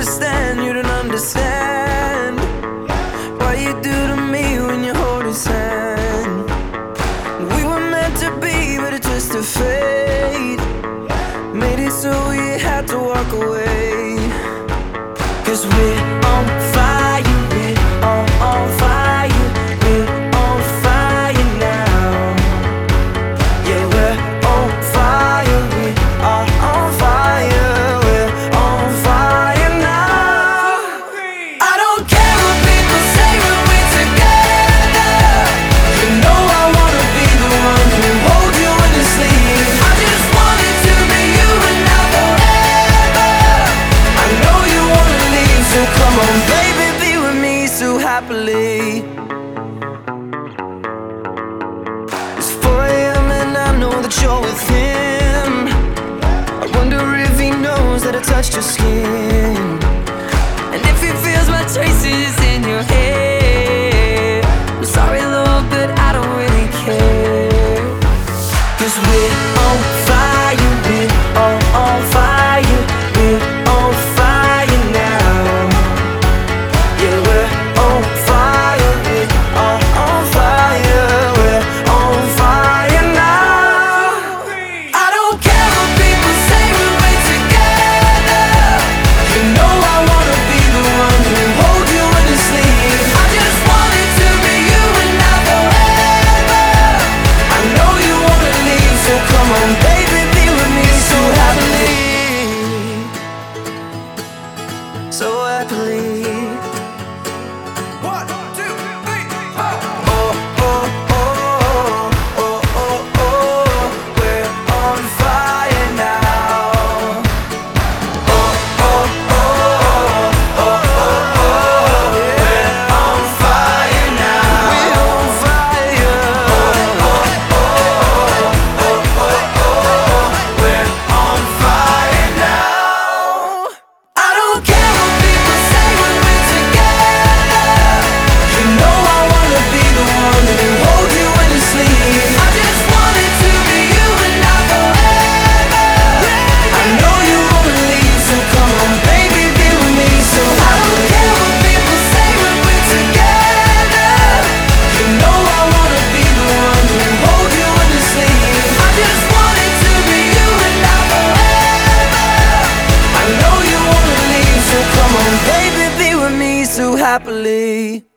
understand, you don't understand what you do to me when you hold his hand. We were meant to be, but it's just a fate made it so we had to walk away. touched your skin. And if it feels my traces. so happily me so happily.